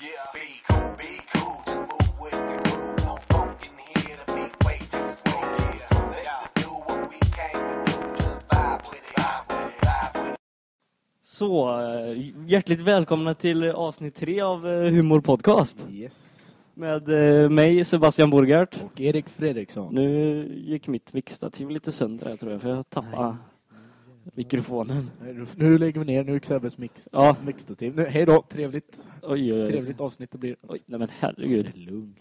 Så, eh, hjärtligt välkomna till avsnitt tre av eh, Humor Podcast. Yes. Med eh, mig, Sebastian Borgart. Och Erik Fredriksson. Nu gick mitt mixtativ lite sönder här tror jag, för jag tappade mikrofonen. Nu, lägger vi ner, nu Xabbes mix, Ja. mixtativ. Nu, hej då, trevligt, Oj, oj, oj. trevligt avsnitt det blir. Oj, nej men herregud. Det är lugnt.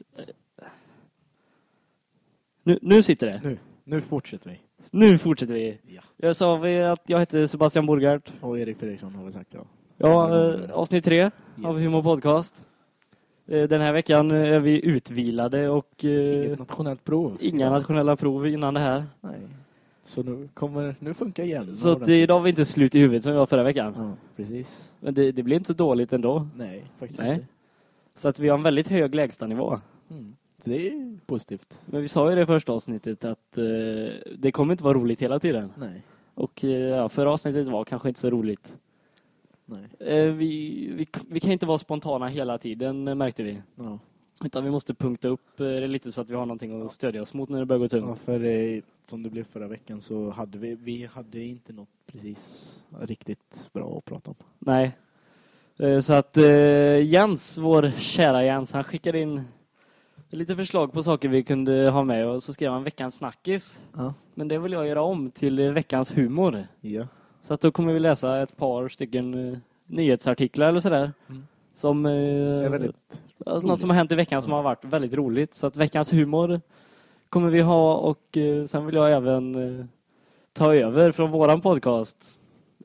Nu, nu sitter det. Nu, nu fortsätter vi. Nu fortsätter vi. Ja. Jag sa vi att jag heter Sebastian Borgart. Och Erik Fredriksson har vi sagt ja. Ja, eh, avsnitt tre av Yes. Humor Podcast. Eh, Den här veckan är vi utvilade och eh, Inget nationellt prov. inga nationella prov innan det här. Nej. Så nu kommer, nu funkar igen. Så att, idag var vi inte slut i huvudet som vi var förra veckan. Ja, precis. Men det, det blir inte så dåligt ändå. Nej, faktiskt Nej. inte. Så att vi har en väldigt hög lägstanivå. Mm. Så det är positivt. Men vi sa ju det första avsnittet att eh, det kommer inte vara roligt hela tiden. Nej. Och eh, ja, förra avsnittet var kanske inte så roligt. Nej. Eh, vi, vi, vi kan inte vara spontana hela tiden eh, märkte vi. Ja. Utan vi måste punkta upp eh, det lite så att vi har någonting att stödja oss mot när det börjar gå Ja, tungt. för eh, som det blev förra veckan så hade vi, vi hade inte något precis riktigt bra att prata om. Nej. Eh, så att eh, Jens, vår kära Jens, han skickade in lite förslag på saker vi kunde ha med och så skrev han veckans snackis. Ja. Men det vill jag göra om till veckans humor. Ja. Så att då kommer vi läsa ett par stycken eh, nyhetsartiklar eller sådär. Mm. Som, eh, väldigt alltså något som har hänt i veckan som har varit väldigt roligt. Så att veckans humor kommer vi ha och eh, sen vill jag även eh, ta över från våran podcast.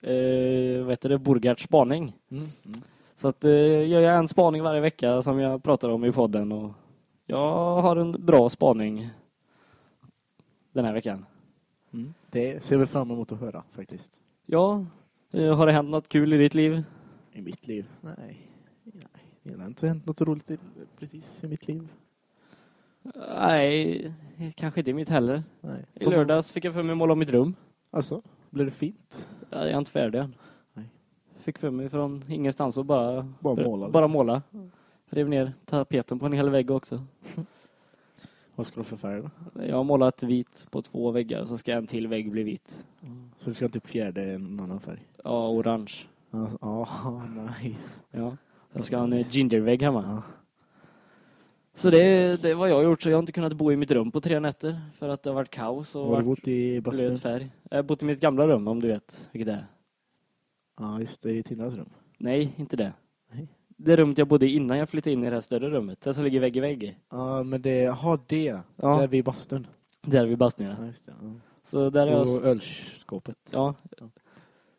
Eh, vad heter det? Borgarts spaning. Mm. Mm. Så att eh, gör jag en spaning varje vecka som jag pratar om i podden och jag har en bra spaning den här veckan. Mm. Det ser vi fram emot att höra faktiskt. Ja, eh, har det hänt något kul i ditt liv? I mitt liv? Nej. Det har inte hänt något roligt i, precis i mitt liv. Nej, kanske inte i mitt heller. Nej. I lördags fick jag för mig att måla om mitt rum. Alltså, blev det fint? Ja, Jag är inte färdig än. Nej. Fick för mig från ingenstans och bara, Bara måla. bara måla. Rev ner tapeten på en hel vägg också. Vad ska du för färg då? Jag har målat vit på två väggar så ska en till vägg bli vit. Så du ska typ fjärde en annan färg? Ja, orange. Ja, ja nice. Ja. Jag ska ha en eh, gingervägg hemma. Ja. Så det, det är vad jag har gjort. Så jag har inte kunnat bo i mitt rum på tre nätter. För att det har varit kaos och Har du bott i bastun? blöt färg. Jag har bott i mitt gamla rum om du vet vilket det är. Ja, just det. I Tindras rum. Nej, inte det. Nej. Det rummet jag bodde i innan jag flyttade in i det här större rummet. Det som ligger vägg i vägg. Ja, men det... Har det. Ja. Där vid bastun. Där vid bastun, ja. Ja, just det. Ja. Så där är jag... Och ölskåpet. Ja.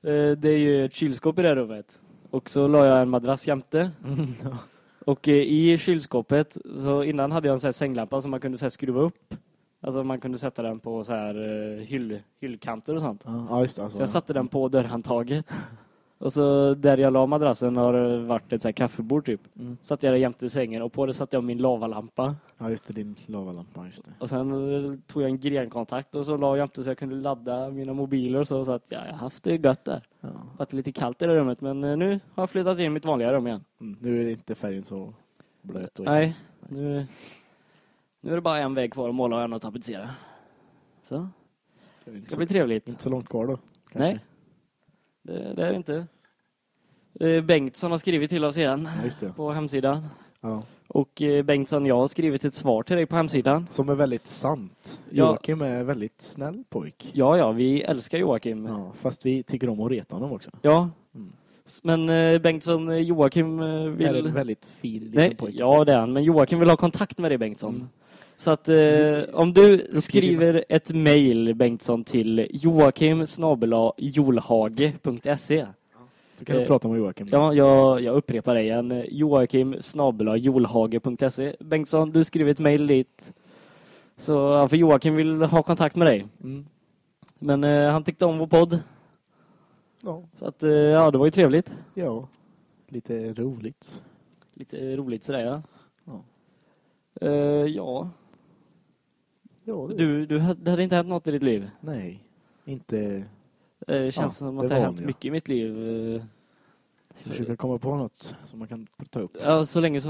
Eh, Det är ju ett kylskåp i det här rummet. Och så la jag en madrass jämte. Mm, ja. Och eh, i kylskåpet, så innan hade jag en sån här sänglampa som man kunde så här skruva upp. Alltså man kunde sätta den på så här eh, hyll, hyllkanter och sånt. Ja, ja, just det. Alltså, Så jag satte den på dörrhandtaget. Och så där jag la madrassen har det varit ett så här kaffebord typ. Mm. Satte jag det jämte sängen och på det satte jag min lavalampa. Ja, just det. Din lavalampa. Just det. Och sen eh, tog jag en grenkontakt och så la jag jämte så jag kunde ladda mina mobiler och så. Så att ja, jag har haft det gött där. Ja. varit lite kallt i det rummet men eh, nu har jag flyttat in i mitt vanliga rum igen. Mm. Nu är inte färgen så blöt. Och Nej, nu, nu är det bara en väg kvar att måla och en att tapetsera. Så, det det inte, ska bli trevligt. inte så långt kvar då. Kanske. Nej, det, det är inte. Eh, Bengtsson har skrivit till oss igen Ja, på hemsidan. Ja. Och eh, Bengtsson, jag har skrivit ett svar till dig på hemsidan. Som är väldigt sant. Ja. Joakim är väldigt snäll pojk. Ja, ja, vi älskar Joakim. Ja, fast vi tycker om att reta honom också. Ja. Mm. Men eh, Bengtsson, Joakim eh, Är vill... en väldigt fin liten Nej, pojke. ja det är han. Men Joakim vill ha kontakt med dig Bengtsson. Mm. Så att eh, om du skriver ett mejl Bengtsson till joakim jolhage.se Så kan du eh, prata med Joakim. Ja, jag, jag upprepar det igen. Joakim jolhage.se Bengtsson, du skriver ett mejl dit. Så för Joakim vill ha kontakt med dig. Mm. Men eh, han tyckte om vår podd. Ja. Så att eh, ja, det var ju trevligt. ja, lite roligt. Lite roligt sådär ja. Ja. Eh, ja, Ja, det- du, du hade, det hade inte hänt något i ditt liv? Nej, inte... Det känns Ja, som att det har hänt vanliga. mycket i mitt liv. eh, Försöka komma på något som man kan ta upp. Ja, så länge så,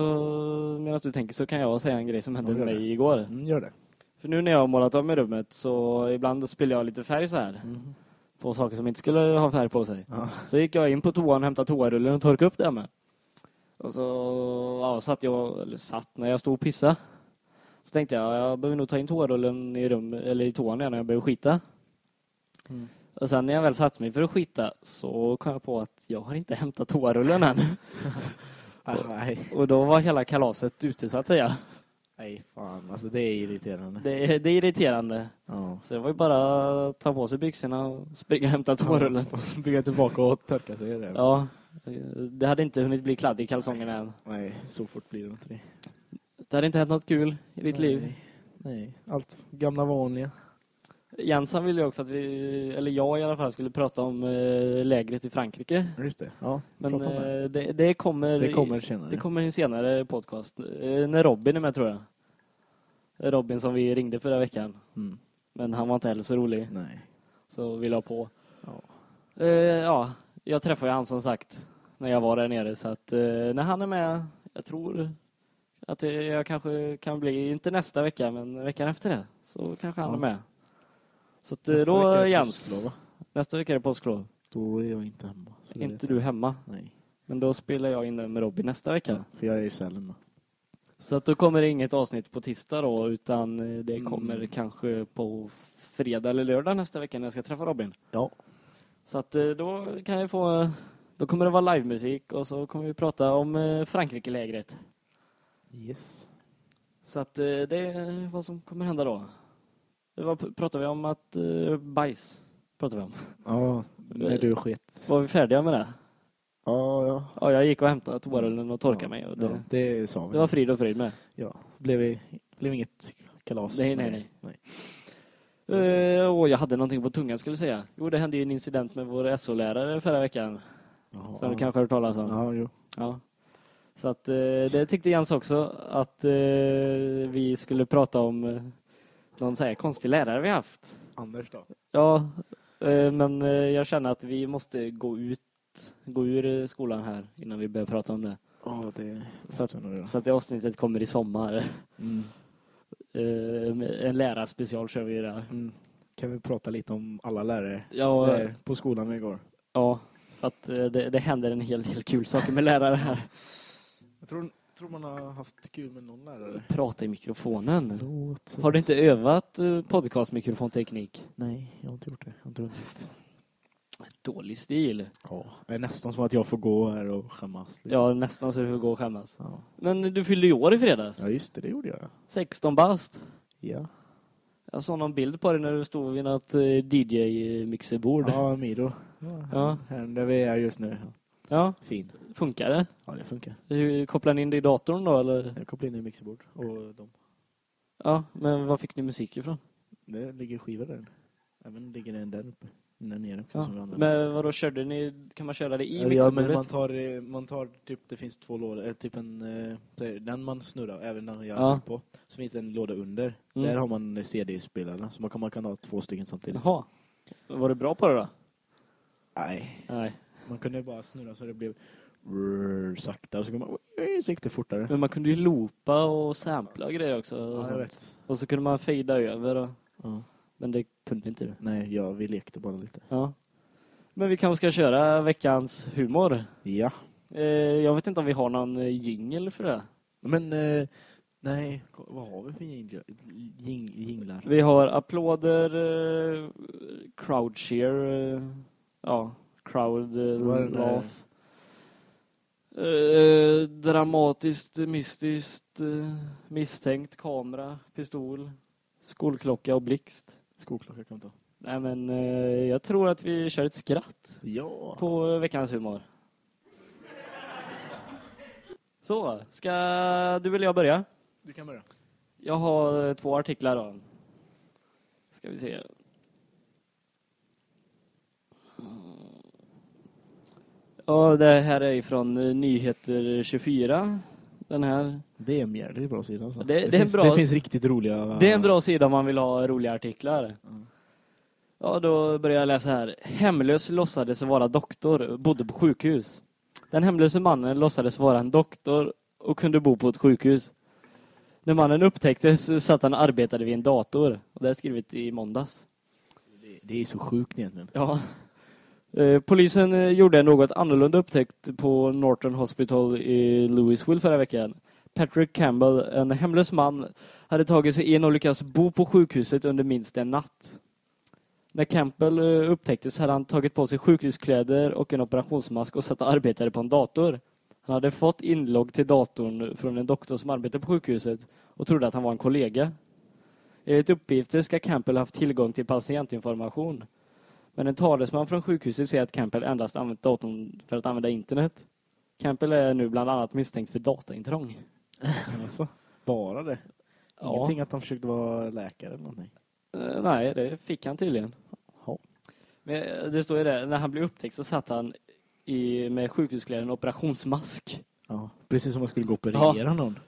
medan du tänker så kan jag säga en grej som hände Ja, med det. mig igår. Mm, gör det. För nu när jag har målat om i rummet så ibland spiller jag lite färg så här Mm. på saker som inte skulle ha färg på sig. Ja. Så gick jag in på toan och hämtade toarullen och torkade upp det med. Och så ja, satt jag, eller satt när jag stod och pissade. Så tänkte jag, jag behöver nog ta in toarullen i, rum, eller i toan när jag behöver skita. Mm. Och sen när jag väl satt mig för att skita så kom jag på att jag har inte hämtat toarullen än. Ah, nej. Och då var hela kalaset ute så att säga. nej, fan. Alltså det är irriterande. Det, är- det är irriterande. Ja. Så det var ju bara att ta på sig byxorna och springa och hämta toarullen. Och så bygga tillbaka och torka sig. Det. Ja, det hade inte hunnit bli kladd i kalsongerna än. Nej, så fort blir det inte det. Det hade inte hänt något kul i ditt liv. Nej. Nej, allt gamla vanliga. Jens han ville ju också att vi, eller jag i alla fall, skulle prata om eh, lägret i Frankrike. Just det. Ja, Men det. eh, det, det kommer Det kommer senare. det kommer i en senare podcast. Eh, när Robin är med tror jag. Robin som vi ringde förra veckan. Mm. Men han var inte heller så rolig. Nej. Så vi la på. Ja. Eh, ja, jag träffade ju han som sagt när jag var där nere. Så att eh, när han är med, jag tror att jag kanske kan bli, inte nästa vecka, men veckan efter det. Så kanske han Ja. är med. Så att, eh, Nästa då Jens, nästa vecka är det påsklov. Då är jag inte hemma. så Inte du hemma. Nej. Men då spelar jag in med Robin nästa vecka. Ja, för jag är i Sälen då. Så att då kommer det inget avsnitt på tisdag då, utan eh, det Mm. kommer kanske på fredag eller lördag nästa vecka när jag ska träffa Robin. Ja. Så att eh, då kan jag få, då kommer det vara livemusik och så kommer vi prata om Frankrike-lägret. Yes. Så att eh, det är vad som kommer hända då. Var, pratar vi om att eh, bajs, pratar vi om. Ja, när du sket. Var vi färdiga med det? Ja, ja. Ja, jag gick och hämtade toarullen och torkade mig och det, ja, det sa vi. det var frid och frid med. Ja, blev, blev inget kalas. Nej, nej, nej. Eh, och jag hade någonting på tungan skulle jag säga. Jo, det hände ju en incident med vår SO-lärare förra veckan. Jaha, Som du ja. kanske har hört talas om. Ja, jo. Ja. Så att eh, det tyckte Jens också att eh, vi skulle prata om eh, någon så här konstig lärare vi haft. Anders då? Ja, men jag känner att vi måste gå ut, gå ur skolan här innan vi börjar prata om det. Ja, det Så göra. Så att det avsnittet kommer i sommar. Mm. En lärarspecial kör vi där. Mm. Kan vi prata lite om alla lärare Ja, där på skolan vi går? ja för att det, det händer en hel del kul saker med lärare här. Jag tror, tror man har haft kul med någon lärare. Prata i mikrofonen. Låt Har du inte övat eh, podcastmikrofonteknik? Nej, jag har inte gjort det. Jag har inte hunnit. Dålig stil. Ja, det är nästan som att jag får gå här och skämmas. lite. Ja, nästan så du får gå och skämmas. Ja. Men du fyllde ju år i fredags. ja, just det. Det gjorde jag. 16 bast. Ja, Jag såg någon bild på dig när du stod vid något eh, DJ-mixerbord. Ja. ja Miro. Ja, Ja. Här där vi är just nu. Fin. funkar det? Ja, det funkar. Hur Kopplar ni in det i datorn då eller? Jag kopplade in i mixerbord och de. Ja, men var fick ni musik ifrån? Det ligger skivor där. Även ligger en där uppe. Där nere också Ja. som. Men vadå, körde ni, kan man köra det i Ja, men mixerbordet? man tar, man tar typ, det finns två lådor, eh, typ en, eh, det den man snurrar, även den jag Ja. ja. på. Så finns det en låda under. Mm. Där har man CD-spelarna, så man kan, man kan ha två stycken samtidigt. Jaha. Var du bra på det då? Nej, Nej. Man kunde bara snurra så det blev rrr, sakta och så, kunde man, så gick det fortare. Men man kunde ju loopa och sampla och grejer också. och, Ja, och så kunde man fejda över. Och, Ja. men det kunde inte du. Nej, ja, vi lekte bara lite. Ja. Men vi kanske ska köra veckans humor. Ja, Eh, jag vet inte om vi har någon eh, jingle för det. men eh, nej, vad har vi för jinglar? Jing, jinglar? Vi har applåder, eh, crowd cheer, ja, crowd eh, Vad är det där? laugh. Eh, dramatiskt, mystiskt, eh, misstänkt, kamera, pistol, skolklocka och blixt. Skoklocka kan ta. Nej men eh, jag tror att vi kör ett skratt Ja. på eh, veckans humor. Så, ska du eller jag börja? Du kan börja. Jag har eh, två artiklar då. Ska vi se. Ja, det här är från eh, Nyheter 24. Den här. Det är en jävligt bra sida. Alltså. Det- det är en finns, bra- det finns riktigt roliga... Det är en bra sida om man vill ha roliga artiklar. Ja, då börjar jag läsa här. Hemlös låtsades vara doktor, bodde på sjukhus. Den hemlöse mannen låtsades vara en doktor och kunde bo på ett sjukhus. När mannen upptäcktes satt han och arbetade vid en dator. Och det är skrivet i måndags. Det, det är så sjukt egentligen. Ja. Eh, polisen eh, gjorde en något annorlunda upptäckt på Norton Hospital i Louisville förra veckan. Patrick Campbell, en hemlös man, hade tagit sig in och lyckats bo på sjukhuset under minst en natt. När Campbell eh, upptäcktes hade han tagit på sig sjukhuskläder och en operationsmask och satt och arbetade på en dator. Han hade fått inlogg till datorn från en doktor som arbetade på sjukhuset och trodde att han var en kollega. Enligt uppgifter ska Campbell ha haft tillgång till patientinformation. Men en talesman från sjukhuset säger att Campbell endast använt datorn för att använda internet. Campbell är nu bland annat misstänkt för dataintrång. Alltså, bara det. Ja. Ingenting att han försökte vara läkare eller någonting. Eh, nej, det fick han tydligen. Ja. Men eh, det står ju det, när han blev upptäckt så satt han i, med sjukhuskläder operationsmask. Ja, precis som man skulle gå och operera någon.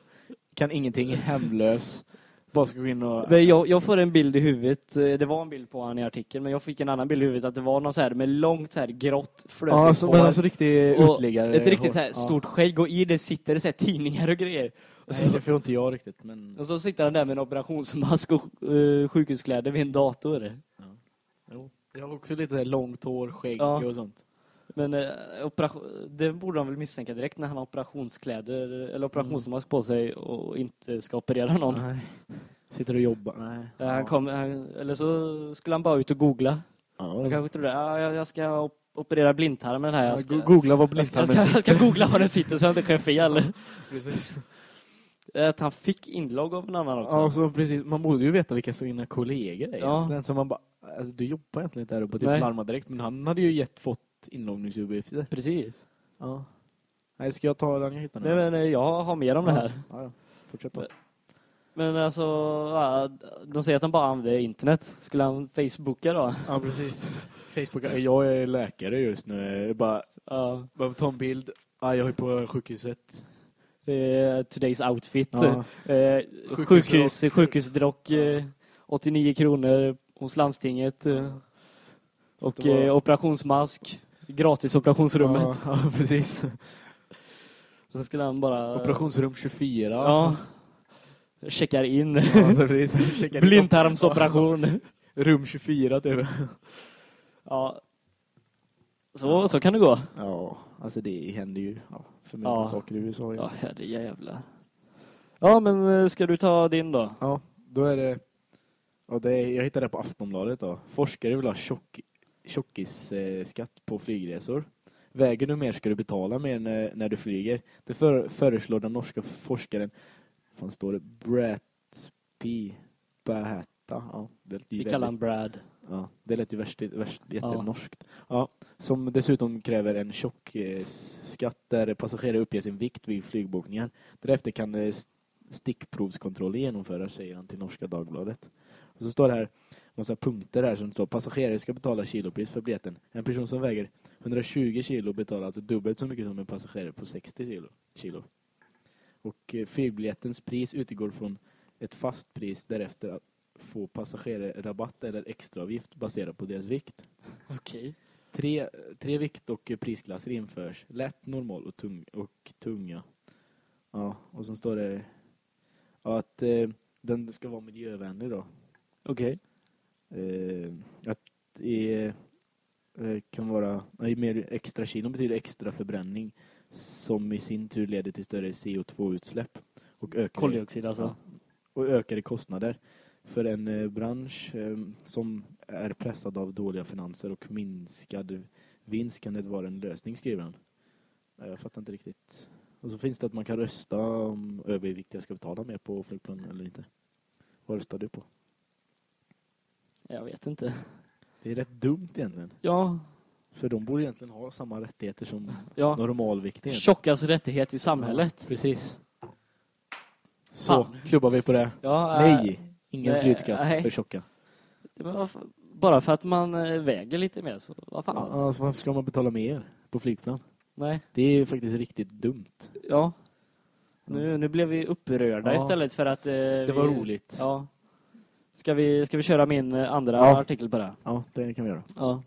Kan ingenting, hemlös. Bara ska gå in och... Men jag, jag får en bild i huvudet, eh, det var en bild på han i artikeln, men jag fick en annan bild i huvudet att det var någon så här med långt så här grått flötigt Ja, alltså, hår. men alltså riktig och utliggare. ett riktigt så här Ja. stort skägg och i det sitter det så här tidningar och grejer. Och så, Nej, det får inte jag riktigt, men... och så sitter han där med en operationsmask och uh, sjukhuskläder vid en dator. Jo. Jag har också lite så här långt hår, skägg Ja. och sånt. Men eh, det borde de väl misstänka direkt när han har operationskläder eller operationsmask på sig och inte ska operera någon. Nej. Sitter och jobbar. Nej. Ja, Han kom, han, eller så skulle han bara ut och googla. Ja, Han kanske trodde ja, jag, jag ska op- operera blindtarmen här. Jag ska, Go- Googla var jag, ska, jag, blindtarmen ska, jag ska googla var den sitter så jag inte sker fel. Precis. Att han fick inlogg av en annan också. Ja, så precis. Man borde ju veta vilka sina kollegor är. Ja. Ja. Så man bara, alltså, du jobbar egentligen inte där uppe, typ Nej. larma direkt. Men han hade ju gett fått inloggningsuppgifter. Precis. Ja. Nej, ska jag ta den jag hittar nu? Nej, men jag har mer om det här. Ja, ja. Fortsätt då. Men alltså, de säger att de bara använder internet. Skulle han Facebooka då? Ja, precis. Facebook. Jag är läkare just nu. Bara, Ja. bara ta en bild. Ja, jag är på sjukhuset. Eh, today's outfit. Ja. Sjukhusdrock. sjukhus, sjukhusdrock, eh, 89 kronor hos landstinget. Och var- operationsmask. Gratis operationsrummet. Ja, ja, precis. Och så skulle han bara... Operationsrum 24. Ja. Checkar in. Ja, precis. Checka in. Blindtarmsoperation. Rum 24 typ. ja. Så, så kan det gå. Ja, alltså det händer ju ja, för mycket Ja. saker i USA. Ja, Ja. herrejävlar. Ja, men eh, ska du ta din då? ja, då är det... Ja, det är, jag hittade det på Aftonbladet då. Forskare vill ha tjock, tjockisskatt på flygresor. Väger du mer ska du betala mer när, när du flyger. Det för, föreslår den norska forskaren, vad står det, Brett P. Bahetta. Ja, Vi väldigt- kallar han Brad. Ja, det lät ju värst, värst, jättenorskt. Ja, som dessutom kräver en tjock eh, s- skatt där passagerare uppger sin vikt vid flygbokningar. Därefter kan eh, stickprovskontroller genomföras, säger han till Norska Dagbladet. Och så står det här massa punkter här som står passagerare ska betala kilopris för biljetten. En person som väger 120 kilo betalar alltså dubbelt så mycket som en passagerare på 60 kilo. kilo. Och eh, flygbiljettens pris utgår från ett fast pris därefter att få passagerarrabatt eller extraavgift baserat på deras vikt. Okej. Tre, tre vikt och prisklasser införs. Lätt, normal och, tung, och tunga. Ja, och så står det att eh, den ska vara miljövänlig då. Okej. Eh, att det eh, kan vara nej, mer extra kilo betyder extra förbränning som i sin tur leder till större CO2-utsläpp och ökade, Koldioxid alltså. Ja, och ökade kostnader för en eh, bransch eh, som är pressad av dåliga finanser och minskad vinst kan det vara en lösning, skriver han. Eh, Jag fattar inte riktigt. Och så finns det att man kan rösta om överviktiga ska betala mer på flygplan eller inte. Vad röstar du på? Jag vet inte. Det är rätt dumt egentligen. Ja, För de borde egentligen ha samma rättigheter som ja. normalviktiga. Tjockas rättighet i samhället. Precis. Så, Fan. klubbar vi på det. Ja, Nej, ingen flygskatt för tjocka. Bara för att man eh, väger lite mer så vad fan. Ja, Alltså, varför ska man betala mer på flygplan? Nej, Det är faktiskt riktigt dumt. ja. Nu, nu blev vi upprörda Ja. istället för att... Eh, Det var roligt. Ja. Ska vi, ska vi köra min eh, andra Ja. artikel på det? Ja, det kan vi göra. Ja.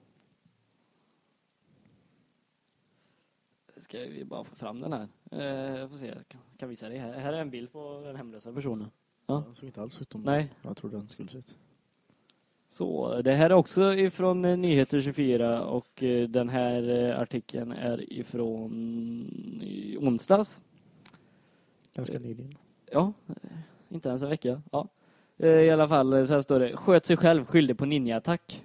Ska vi bara få fram den här. Eh, får se, kan, kan visa dig. Här, här är en bild på den hemlösa personen. Ja. Den såg inte alls ut som Nej. Jag trodde den skulle se ut. Så, det här är också ifrån eh, Nyheter 24 och eh, den här artikeln är ifrån onsdags. Ganska nyligen. Ja, inte ens en vecka. Ja. Eh, I alla fall, eh, så här står det. Sköt sig själv skyldig på ninja-attack.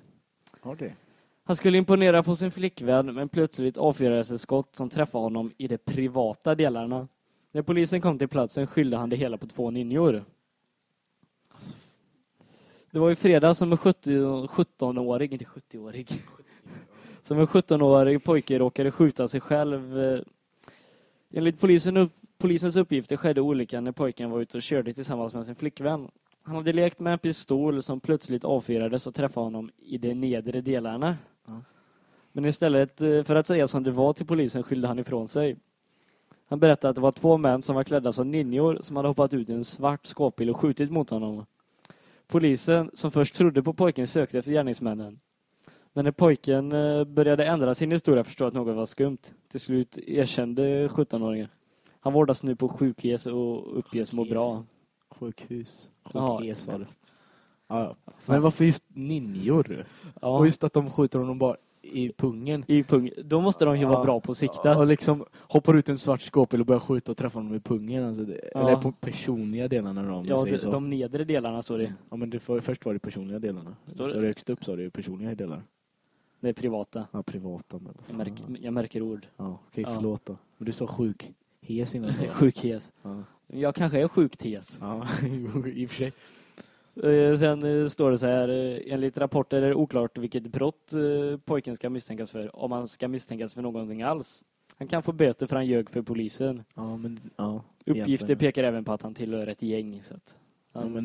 Han skulle imponera på sin flickvän men plötsligt avfyrades ett skott som träffade honom i de privata delarna. När polisen kom till platsen skyllde han det hela på två ninjor. Det var i fredag som en 70 17-årig, inte 70-årig, som en 17-årig pojke råkade skjuta sig själv. Eh, Enligt polisen polisens uppgifter skedde olyckan när pojken var ute och körde tillsammans med sin flickvän. Han hade lekt med en pistol som plötsligt avfyrades och träffade honom i de nedre delarna. Ja. Men istället eh, för att säga som det var till polisen skyllde han ifrån sig. Han berättade att det var två män som var klädda som ninjor som hade hoppat ut i en svart skåpbil och skjutit mot honom. Polisen, som först trodde på pojken, sökte efter gärningsmännen. Men när pojken eh, började ändra sin historia förstod att något var skumt. Till slut erkände 17-åringen. Han vårdas nu på sjukhus och uppges må bra. Sjukhus. Ja. Sjukhus var det. Ja, ja. Men varför just ninjor? Ja, Och just att de skjuter honom bara i pungen. i pung. Då måste de ju vara Ja. bra på att sikta. Och liksom hoppar ut en svart skåpbil och börjar skjuta och träffa honom i pungen. Alltså det, Ja. Eller på personliga delarna då, om Ja, man säger de, så. de nedre delarna står det. Ja, men det får, först var det personliga delarna. Står så det? högst upp så är det personliga delar. Det är privata. Ja, privata. Men, Jag märker, jag märker ord. Ja, okej, Ja. förlåt då. Men du sa sjuk. Hes innan. Sjukhes. ja. Jag kanske är sjuktes. ja, i och för sig. Eh, Sen eh, står det så här, eh, enligt rapporter är det oklart vilket brott pojken ska misstänkas för, om han ska misstänkas för någonting alls. Han kan få böter för han ljög för polisen. Ja, men ja. Uppgifter pekar även på att han tillhör ett gäng. Så att Ja, men-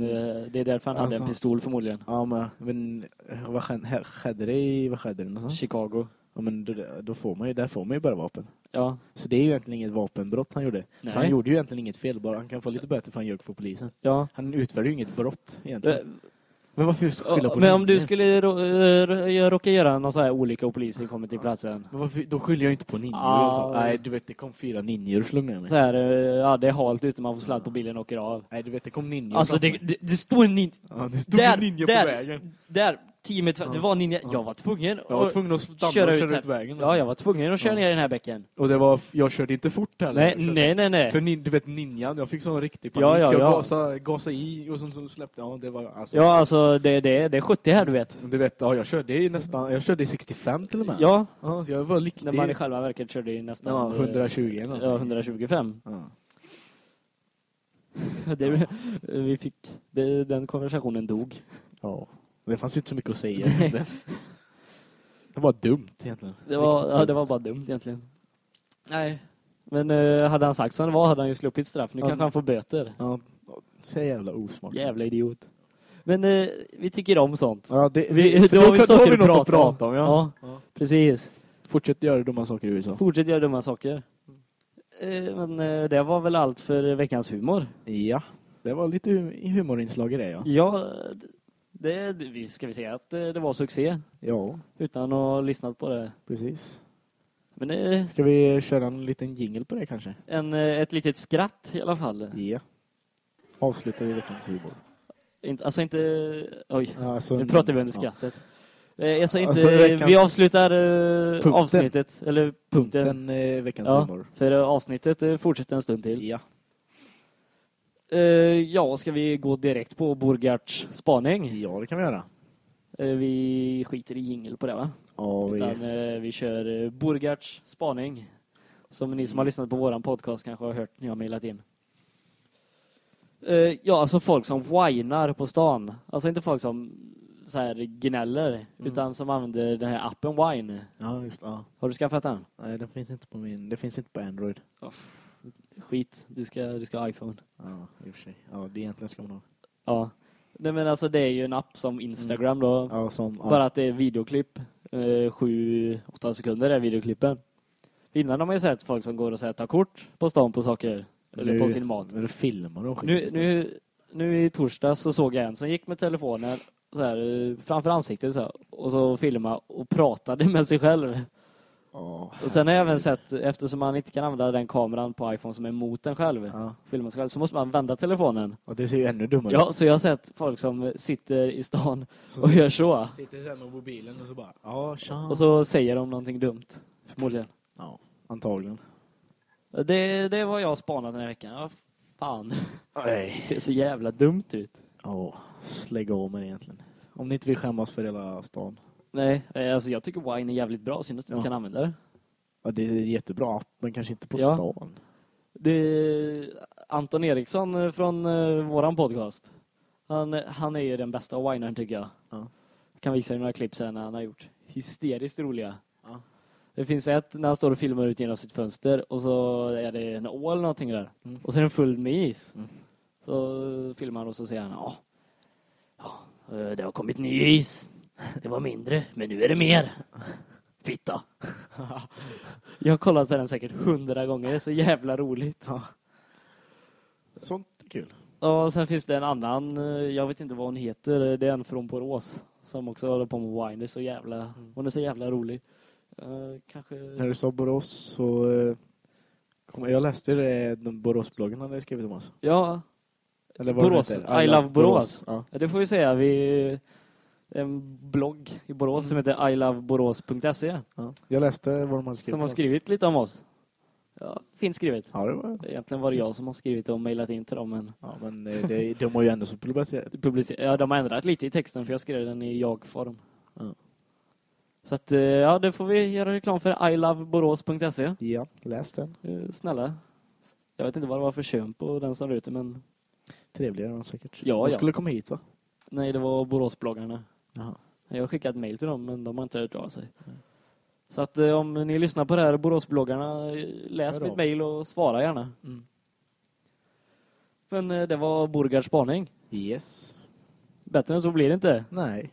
det är därför han hade en Alltså- pistol förmodligen. Ja, men, men vad skedde, det i, vad skedde det någonstans? Chicago. Ja, men då, då får man ju, där får man ju bara vapen. Ja, Så det är ju egentligen inget vapenbrott han gjorde. Nej. Så han gjorde ju egentligen inget fel, bara han kan få lite böter för han ljög för polisen. ja. Han utförde ju inget brott egentligen. Eh, Men varför skylla på Men om du skulle rå- eh, rå- råka göra någon så här olycka och polisen kommer till platsen. Men varför, då skyller jag inte på ninjor Ah. Nej, du vet, det kom fyra ninjor och slog ner mig. Så här, eh, ja det är halt ute, man får sladd på bilen och åker av. Nej, du vet, det kom ninjor. Alltså det, det, det står en ninja. Ja, det stod Där, en ninja där. på vägen. Där, tio meter, Ja. det var ninja. Ja. Jag var tvungen Jag var tvungen att köra och ut ut vägen. Ja, jag var tvungen att köra Ja. ner i den här bäcken. Och det var, jag körde inte fort heller. Nej, nej, nej, nej. För du vet ninjan, jag fick sån riktig panik. Ja, ja, jag ja. gasade, gasade i och så, så släppte jag. Ja, det var alltså... Ja, alltså det, det, det är 70 här, du vet. Du vet, ja, jag körde nästan, jag körde i 65 till och med. Ja, Ja, jag var riktigt... när man i själva verket körde i nästan... Ja, eh, 120 eller. Ja, 125. Ja. Det, vi fick, det, den konversationen dog. ja. Det fanns ju inte så mycket att säga. det, var dumt egentligen. Det var, ja, det var bara dumt egentligen. Nej. Men eh, hade han sagt som det var hade han ju sluppit straff. Nu Ja. kanske han får böter. Ja, så jävla osmart. Jävla idiot. Men eh, vi tycker om sånt. Ja, det, Vi, vi, då har vi kan- saker något att prata om. ja. Ja, Ja. precis. Fortsätt göra dumma saker i USA. Fortsätt göra dumma saker. Eh, men eh, det var väl allt för veckans humor. Ja, det var lite hum- humorinslag i det, ja. Ja, det, det, vi ska vi säga att det var succé. Ja, Utan att ha lyssnat på det. precis. Men eh, Ska vi köra en liten jingle på det kanske? en, eh, ett litet skratt i alla fall. Ja. Avslutar vi veckans humor. Inte, alltså inte... Oj. Ja, alltså, Nu pratar vi under ja. skrattet. Eh, Jag sa inte, Alltså, veckans- vi avslutar eh, Punkten. avsnittet, eller punkten. Punkten veckans Ja, humor. för avsnittet fortsätter en stund till. Ja. Eh, ja, ska vi gå direkt på Borgarts spaning? ja, det kan vi göra. Eh, vi skiter i jingel på det va? Ja, vi... Utan eh, vi kör Borgarts spaning. Som ni som har lyssnat på våran podcast kanske har hört när jag har mejlat in. Ja, alltså folk som whinar på stan. Alltså inte folk som så här gnäller, utan som använder den här appen Wine. Ja, just ja. Har du skaffat den? Nej, den finns inte på min... Det finns inte på Android. Skit, du ska, du ska ha iPhone. Ja, i och för sig. Ja, det egentligen ska man ha. Ja. Nej men alltså det är ju en app som Instagram då. Ja, som... Ja. Bara att det är videoklipp. Eh, sju, åtta sekunder är videoklippen. Innan har man ju sett folk som går och så här, tar kort på stan på saker. Eller på sin mat. Eller filmar och skit. Nu, nu, nu i torsdags så såg jag en som gick med telefonen så här, eh, framför ansiktet så här, och så filmade och pratade med sig själv. Ja. Och sen har jag även sett, eftersom man inte kan använda den kameran på iPhone som är mot en själv, Ja. filma sig själv, så måste man vända telefonen. Och det ser ju ännu dummare Ja, så jag har sett folk som sitter i stan Så och gör så. sitter sen med mobilen och så bara, ja, tja. Och så säger de någonting dumt. Förmodligen. Ja, antagligen. Det, det var jag spanat den här veckan. Ja, fan. Nej. Det ser så jävla dumt ut. Ja, lägg av med det egentligen. Om ni inte vill skämmas för hela stan. Nej, eh, alltså jag tycker Wine är jävligt bra, synd att du inte Ja. kan använda det. Ja, det är en jättebra app, men kanske inte på Ja. stan. Det är Anton Eriksson eh, från uh, våran podcast. Han, han är ju den bästa winern tycker jag. Ja. Jag kan visa dig några klipp sen när han har gjort. Hysteriskt roliga. Ja. Det finns ett när han står och filmar ut genom sitt fönster och så är det en ål eller någonting där. Mm. Och så är den full med is. Mm. Så filmar han och så säger han ja, ja, eh, det har kommit ny is. Det var mindre, men nu är det mer. Fitta. Jag har kollat på den säkert hundra gånger, det är så jävla roligt. Ja. Sånt är kul. Och sen finns det en annan, eh, jag vet inte vad hon heter, det är en från Borås. Som också håller på med wine, det är så jävla, hon är så jävla rolig. Eh, kanske... När du sa Borås så... eh, Kom, jag läste det, de Boråsbloggen hade skrivit om oss. Ja, Eller Borås. heter. I love Borås. Ja. det får vi säga. Vi en blogg i Borås som heter iloveborås.se Ja. Jag läste vad de hade skrivit. som om har skrivit lite om oss. Ja, fint skrivet. Ja, det var... Egentligen var det jag som har skrivit och mejlat in till dem, men Ja, men eh, det, de har ju ändå så publicerat. publicer- ja, de har ändrat lite i texten för jag skrev den i jag-form. Ja. Så att, eh, ja, det får vi göra reklam för iloveborås.se. Ja, läs den. Eh, Snälla. Jag vet inte vad det var för kön på den som la ut det, men Trevligare de säkert. Ja, de ja. skulle komma hit va? nej, det var Boråsbloggarna. Jaha. Jag har skickat mejl till dem, men de har inte hört av sig. Så att eh, om ni lyssnar på det här, Boråsbloggarna, eh, läs Hör mitt mejl och svara gärna. Mm. Men eh, det var Borgards spaning. Yes. Bättre än så blir det inte. Nej.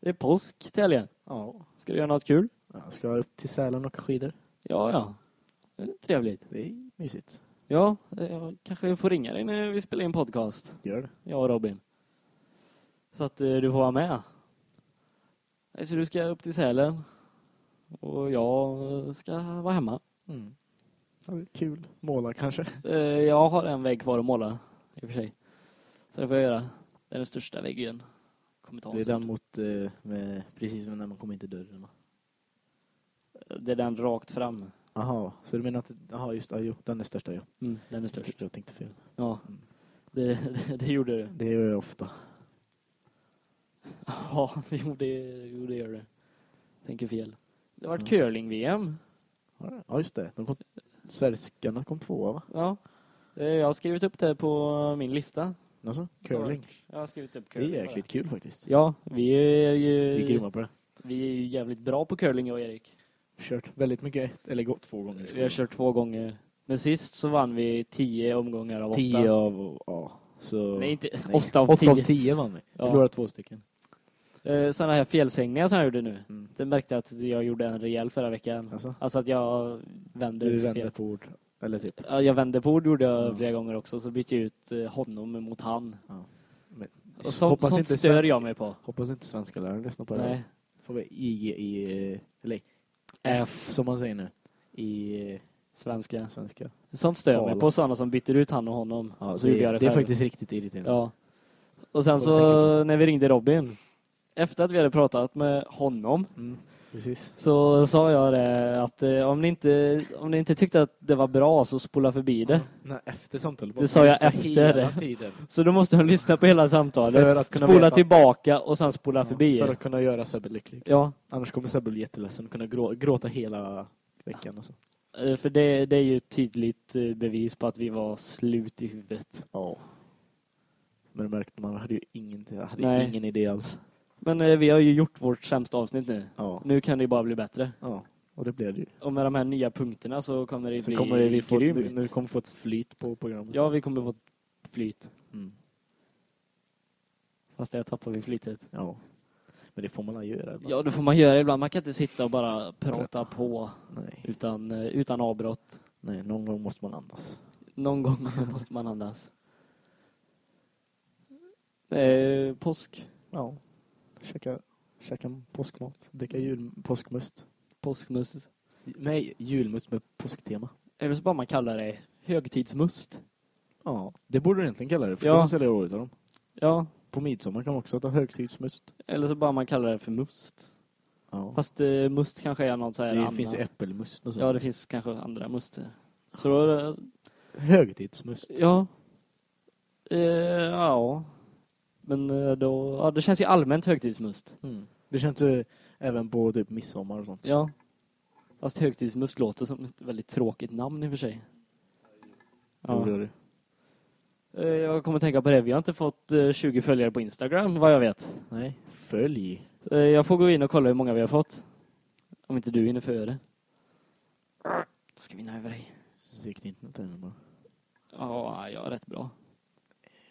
Det är påsk till helgen. Ja. Ska du göra något kul? Jag ska upp till Sälen och åka skidor. Ja, ja. Det är trevligt. Det är mysigt. Ja, jag kanske får ringa dig när vi spelar in podcast. Gör det. Jag och Robin. Så att eh, du får vara med. Så du ska upp till Sälen. Och jag eh, ska vara hemma. Mm. Kul. Måla kanske. Eh, Jag har en vägg kvar att måla. I och för sig. Så det får jag göra. Det är den största väggen. Det är den mot, med, precis som när man kommer in till dörren? Det är den rakt fram. Jaha, så du menar att, jaha just jo, den är största ja. Mm, den är Jag störst. tänkte, jag tänkte fel. Ja, Mm. det, det, det gjorde du. Det gör jag ofta. Ja, jo det, jo, det gör det. Tänker fel. Det har varit Ja. curling-VM. Ja just det, de kom, svenskarna kom tvåa va? Ja. Eh, Jag har skrivit upp det på min lista. Alltså, curling. Jag har skrivit upp Det curling. är bara. jäkligt kul faktiskt. Ja, vi är ju Vi är grymma på det. vi är ju jävligt bra på curling jag och Erik. Kört väldigt mycket, eller gått två gånger. Vi har kört två gånger. Men sist så vann vi tio omgångar av åtta. Tio av, ja. Så... Nej, inte Nej. åtta av Åtta tio. av tio vann vi. Ja. Förlorade två stycken. Eh, Sådana här felsägningar som jag gjorde nu. Mm. Det märkte jag att jag gjorde en rejäl förra veckan. Alltså, Alltså att jag vände du fel. vände på ord. Eller typ. Ja, jag vände på ord gjorde jag Ja. flera gånger också. Så bytte jag ut eh, honom mot han. Men, Och sånt, sånt inte stör svenska- jag mig på. Hoppas inte svenska läraren lyssnar på det. Nej. Får vi IG i, eh, eller F. som man säger nu, i Svenska. svenska. Sånt stör jag mig på sådana som byter ut han och honom. Ja, så det, jag det, det är faktiskt riktigt irriterande. Ja. Och sen så när vi ringde Robin. Efter att vi hade pratat med honom. Mm. Så sa jag det att eh, om, ni inte, om ni inte tyckte att det var bra så spola förbi det. Nej, efter samtalet. Det sa jag efter. Tiden. Så då måste hon lyssna på hela samtalet. För att kunna spola veta- tillbaka och sen spola förbi. För att kunna göra Sebbe lycklig. Ja, Annars kommer Sebbe bli jätteledsen och kunna grå, gråta hela veckan. Och så. eh, för det, det är ju ett tydligt eh, bevis på att vi var slut i huvudet. Ja. Men det märkte man hade ju ingenting, hade Nej. ingen idé alls. Men eh, vi har ju gjort vårt sämsta avsnitt nu. Ja. Nu kan det ju bara bli bättre. ja. Och det blev det ju. Och med de här nya punkterna så kommer det Sen bli kommer det, vi få, grymt. nu, kommer vi få ett flyt på programmet. Ja, vi kommer få flyt. Mm. Fast där tappar vi flytet. ja. Men det får man göra ibland. Ja, det får man göra ibland. Man kan inte sitta och bara prata på Nej. utan, eh, utan avbrott. Nej, någon gång måste man andas. Någon gång måste man andas. Eh, påsk. Ja. Käka, käka påskmat. Dricka jul, påskmust. Påskmust. Nej, julmust med påsktema. Eller så bara man kallar det högtidsmust. Ja, det borde du egentligen kalla det. För Ja. de säljer året av dem. Ja, På midsommar kan man också ta högtidsmust. eller så bara man kallar det för must. Ja. Fast eh, must kanske är något så här det annat. finns ju äppelmust och sånt. Ja, det finns kanske andra muster. Så då, Högtidsmust. ja. Eh, ja. Men eh, då, ja, det känns ju allmänt högtidsmust. Mm. Det känns ju även på typ midsommar och sånt. Ja. Fast högtidsmust låter som ett väldigt tråkigt namn i och för sig. Ja. Ja. Eh, Jag kommer tänka på det. Vi har inte fått eh, 20 följare på Instagram, vad jag vet. Nej, följ. Eh, Jag får gå in och kolla hur många vi har fått. Om inte du hinner före. Ska vi över dig? Så gick det inte något ännu bara. Ja, jag är rätt bra.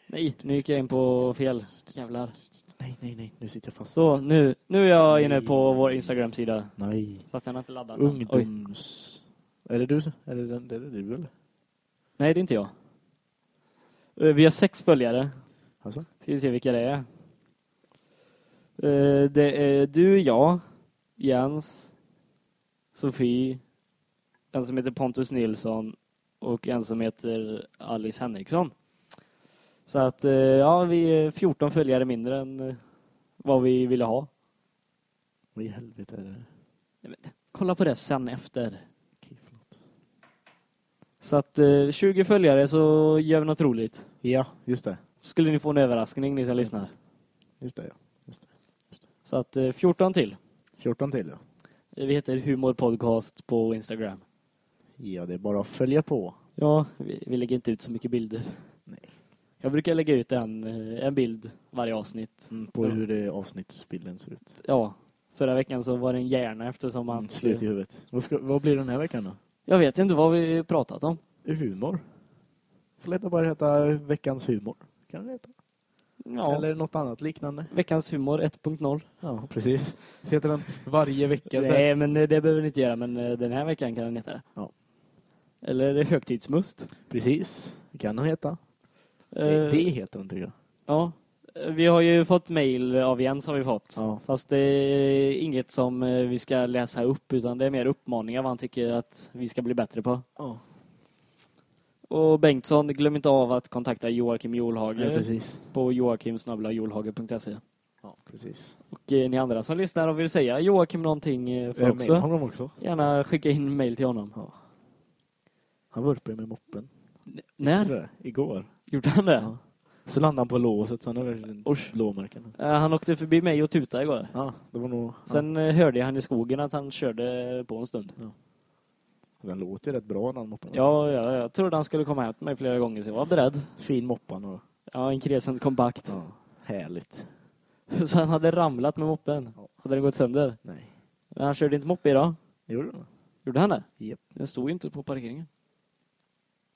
Nej, nu gick jag in på fel. Jävlar. Nej, nej, nej. Nu sitter jag fast. Så, nu, nu är jag inne på vår Instagram-sida. Nej. Fast den har inte laddat än. Oj. Ungdoms... Är det du? Är det, den, det är det du eller? Nej, det är inte jag. Eh, Vi har sex följare. Alltså? Ska vi se vilka det är. Eh, Det är du, jag, Jens, Sofie, en som heter Pontus Nilsson och en som heter Alice Henriksson. Så att, eh, ja, vi är 14 följare mindre än eh, vad vi ville ha. Vad i helvete är det? Jag vet, kolla på det sen efter. Okej, förlåt. Så att eh, 20 följare så gör vi något roligt. Ja, just det. Skulle ni få en överraskning, ni som lyssnar. Just det, ja. Så att eh, 14 till. 14 till, ja. Vi heter Humor Podcast på Instagram. Ja, det är bara att följa på. Ja, vi, vi lägger inte ut så mycket bilder. Nej. Jag brukar lägga ut en, eh, en bild varje avsnitt. Mm, på hur det avsnittsbilden ser ut. Ja, förra veckan så var det en hjärna eftersom Mm, att... slut i huvudet. Vad, ska, vad blir den här veckan då? Jag vet inte vad vi pratat om. Humor. Får leta bara heta veckans humor. Kan det heta? Ja, Eller något annat liknande. veckans humor 1.0. Ja, precis. Så heter den varje vecka. Så Nej, men eh, det behöver ni inte göra, men eh, den här veckan kan den heta det. Ja. Eller högtidsmust. Precis. Det kan den heta. Eh, det den tycker jag. Ja. Vi har ju fått mail av Jens har vi fått. Ja. Fast det är inget som eh, vi ska läsa upp utan det är mer uppmaningar vad han tycker att vi ska bli bättre på. Ja, Och Bengtsson, glöm inte av att kontakta Joakim Jolhage ja precis. på joakimsnabelajolhage.se. Ja, precis. Och eh, ni andra som lyssnar och vill säga Joakim någonting för också, honom också. gärna skicka in mail till honom. Han var uppe med moppen. N- När? Igår. Gjorde han det? Ja. Så landade han på låset, så han hade en Usch. blåmärken. Eh, Han åkte förbi mig och tutade igår. Ja, det var nog... Sen eh, hörde jag han i skogen att han körde på en stund. Ja. Den låter ju rätt bra den moppen. Ja, ja, jag trodde han skulle komma hem till mig flera gånger så jag var beredd. Fin moppan och... Ja, en Crescent kompakt. Ja, härligt. Så han hade ramlat med moppen. Ja. Hade den gått sönder. Nej. Men han körde inte moppe idag. Gjorde den? Gjorde han det? Japp. Den stod ju inte på parkeringen.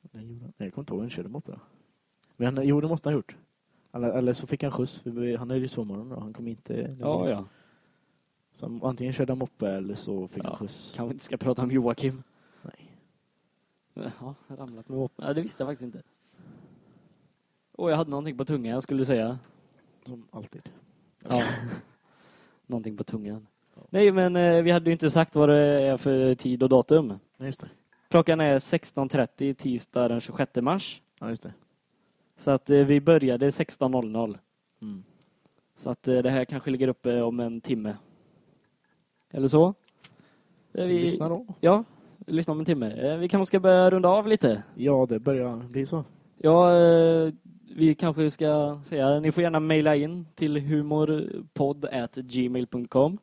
Nej, gjorde han. Nej, jag kommer inte ihåg hur han körde moppe. Men jo, det måste han ha gjort. Eller, eller så fick han skjuts, för vi- han är ju sommaren då. Han kom inte... Ja, ja. Så antingen körde han moppe eller så fick Ja. han skjuts. Kanske inte ska prata om Joakim. Nej. Ja, ramlat med moppen. Ja, det visste jag faktiskt inte. Och jag hade någonting på tungan jag skulle säga. Som alltid. Ja. någonting på tungan. Nej, men eh, vi hade ju inte sagt vad det är för tid och datum. Nej, just det. Klockan är 16.30 tisdag den 26 mars. Ja, just det. Så att eh, vi började 16.00. Mm. Så att eh, det här kanske ligger uppe om en timme. Eller så. Så Eh, vi, lyssna då. Ja, lyssna om en timme. Eh, Vi kanske ska börja runda av lite. Ja, det börjar bli så. Ja, eh, vi kanske ska säga, ni får gärna mejla in till humorpodd.gmail.com.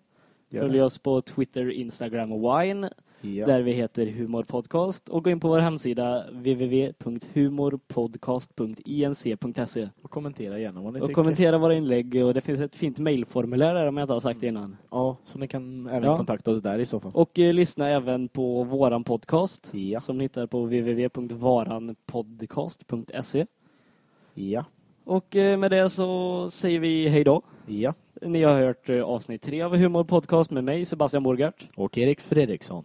Följ oss på Twitter, Instagram och Wine, Ja. där vi heter Humorpodcast. Och gå in på vår hemsida www.humorpodcast.inc.se Och kommentera gärna vad ni och tycker. kommentera våra inlägg. Och det finns ett fint mejlformulär där om jag inte har sagt det innan. Ja, så ni kan även Ja. kontakta oss där i så fall. Och eh, lyssna även på våran podcast Ja. som ni hittar på www.varanpodcast.se. Ja. Och eh, med det så säger vi hej då. Ja. Ni har hört eh, avsnitt tre av Humor Podcast med mig, Sebastian Borgart. Och Erik Fredriksson.